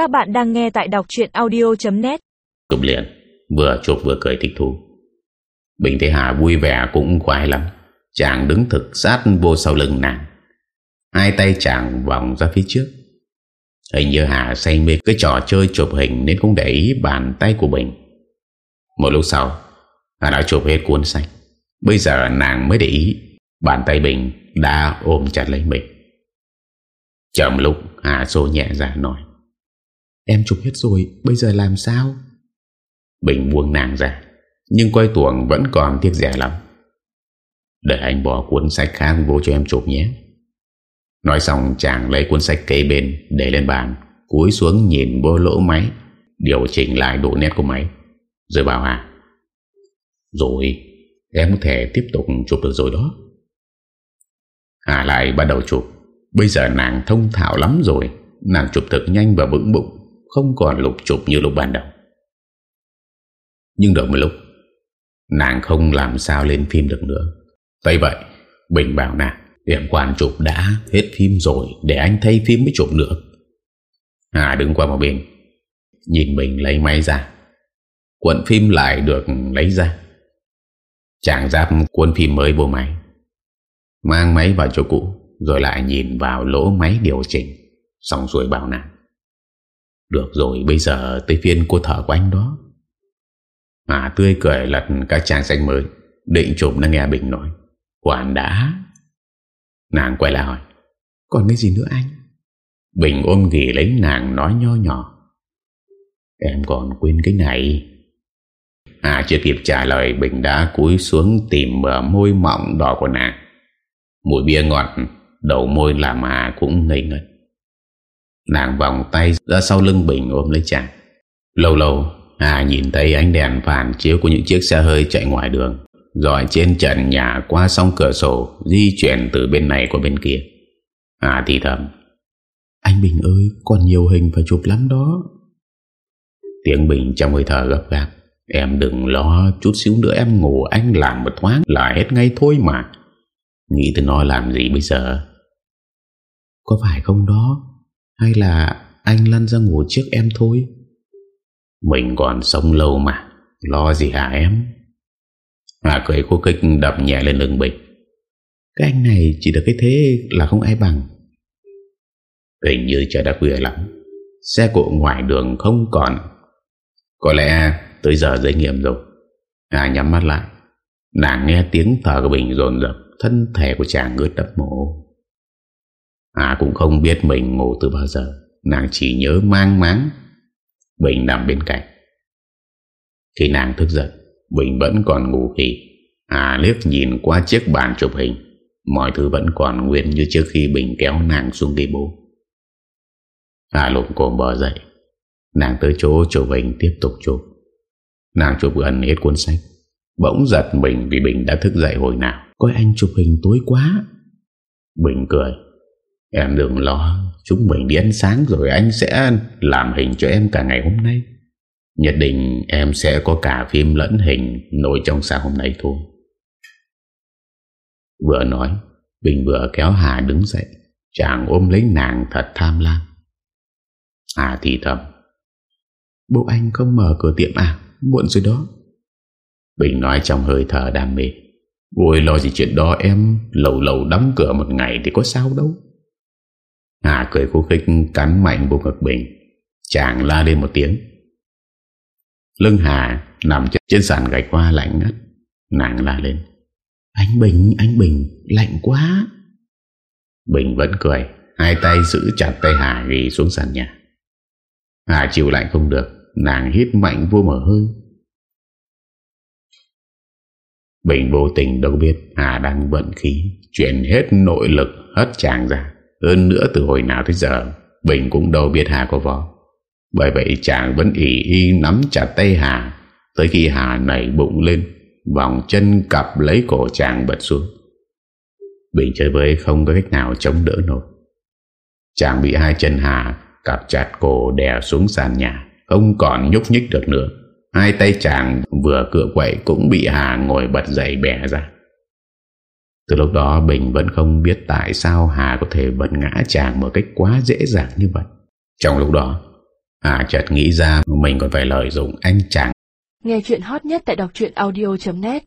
Các bạn đang nghe tại đọc chuyện audio.net Chụp liền, Vừa chụp vừa cười thích thú. Bình thấy Hà vui vẻ cũng khoái lắm. Chàng đứng thực sát vô sau lưng nàng. Hai tay chàng vòng ra phía trước. Hình như Hà say mê cái trò chơi chụp hình Nên cũng để ý bàn tay của Bình Một lúc sau, Hà đã chụp hết cuốn sách. Bây giờ nàng mới để ý, Bàn tay Bình đã ôm chặt lấy mình. Chậm lúc Hà xô nhẹ ra nói. Em chụp hết rồi, Bây giờ làm sao? Bình buông nàng ra, Nhưng quay tuồng vẫn còn tiếc rẻ lắm. Để anh bỏ cuốn sách khác vô cho em chụp nhé. Nói xong, chàng lấy cuốn sách kế bên, Để lên bàn, Cúi xuống nhìn vô lỗ máy, Điều chỉnh lại độ nét của máy. Rồi bảo Hà Rồi, em có thể tiếp tục chụp được rồi đó. Hà lại bắt đầu chụp. Bây giờ nàng thông thạo lắm rồi, Nàng chụp thật nhanh và vững bụng. Không còn lục chụp như lúc ban đầu. Nhưng được một lúc, Nàng không làm sao lên phim được nữa. Vậy vậy, Bình bảo nàng Em quản chụp đã hết phim rồi, Để anh thay phim mới chụp nữa Hà đứng qua một bên, Nhìn mình lấy máy ra. Cuộn phim lại được lấy ra. Chàng giáp cuốn phim mới vô máy, Mang máy vào chỗ cũ, Rồi lại nhìn vào lỗ máy điều chỉnh. Xong xuôi bảo nàng được rồi, bây giờ tới phiên cô thở của anh đó. Hà tươi cười lật các trang sách mới, Định chụp nó nghe Bình nói. Quản đã. Nàng quay lại hỏi, Còn cái gì nữa anh? Bình ôm ghì lấy nàng nói nho nhỏ, Em còn quên cái này. À chưa kịp trả lời, Bình đã cúi xuống tìm bờ môi mỏng đỏ của nàng. Mùi bia ngọt, Đầu môi làm Hà cũng ngây ngất. Nàng vòng tay ra sau lưng Bình ôm lấy chàng. Lâu lâu Hà nhìn thấy ánh đèn phản chiếu của những chiếc xe hơi chạy ngoài đường, Rồi trên trần nhà qua song cửa sổ, Di chuyển từ bên này qua bên kia. Hà thì thầm, Anh Bình ơi, Còn nhiều hình phải chụp lắm đó. Tiếng Bình trong hơi thở gấp gáp, Em đừng lo, Chút xíu nữa em ngủ, Anh làm một thoáng là hết ngay thôi mà. Nghĩ tới nó làm gì bây giờ? Có phải không đó? Hay là anh lăn ra ngủ trước em thôi? Mình còn sống lâu mà Lo gì hả em? Hà cười khô kích đập nhẹ lên lưng Bình Cái anh này chỉ được cái thế là không ai bằng. Hình như trời đã khuya lắm. Xe cộ ngoài đường không còn. Có lẽ tới giờ giới nghiệm rồi. Hà nhắm mắt lại? Nàng nghe tiếng thở của Bình dồn dập Thân thể của chàng ướt đắp mồ Hà cũng không biết mình ngủ từ bao giờ. Nàng chỉ nhớ mang máng. Bình nằm bên cạnh. Khi nàng thức giận, Bình vẫn còn ngủ khỉ. Hà liếc nhìn qua chiếc bàn chụp hình, Mọi thứ vẫn còn nguyên như trước khi Bình kéo nàng xuống đi bố. Hà lục cồm bò dậy. Nàng tới chỗ chụp hình tiếp tục chụp. Nàng chụp gần hết cuốn sách. Bỗng giật mình vì Bình đã thức dậy hồi nào. Coi anh chụp hình tối quá. Bình cười. Em đừng lo, Chúng mình đi ăn sáng rồi anh sẽ làm hình cho em cả ngày hôm nay. Nhất định em sẽ có cả phim lẫn hình nổi trong sáng hôm nay thôi. Vừa nói, Bình vừa kéo Hà đứng dậy, Chàng ôm lấy nàng thật tham lam. Hà thì thầm Bố anh không mở cửa tiệm à? Muộn rồi đó. Bình nói trong hơi thở đam mê, Ôi, lo gì chuyện đó, em Lầu lầu đóng cửa một ngày thì có sao đâu. Hà cười khúc khích Cắn mạnh vùng ngực Bình Chàng la lên một tiếng. Lưng Hà nằm trên sàn gạch hoa lạnh ngắt. Nàng la lên. Anh Bình, anh Bình, lạnh quá. Bình vẫn cười Hai tay giữ chặt tay Hà ghi xuống sàn nhà. Hà chịu lạnh không được Nàng hít mạnh vô mở hơi. Bình vô tình đâu biết Hà đang bận khí Chuyển hết nội lực hất chàng ra. Hơn nữa từ hồi nào tới giờ, Bình cũng đâu biết Hà có võ Bởi vậy chàng vẫn ỉ y nắm chặt tay Hà. Tới khi Hà nảy bụng lên, Vòng chân cặp lấy cổ chàng bật xuống. Bình chơi với không có cách nào chống đỡ nổi. Chàng bị hai chân Hà Cặp chặt cổ đè xuống sàn nhà, Không còn nhúc nhích được nữa. Hai tay chàng vừa cựa quậy Cũng bị Hà ngồi bật dậy bẻ ra. Từ lúc đó Bình vẫn không biết Tại sao Hà có thể bật ngã chàng Một cách quá dễ dàng như vậy. Trong lúc đó, hà chợt nghĩ ra Mình còn phải lợi dụng anh chàng. Nghe chuyện hot nhất tại đọc audio.net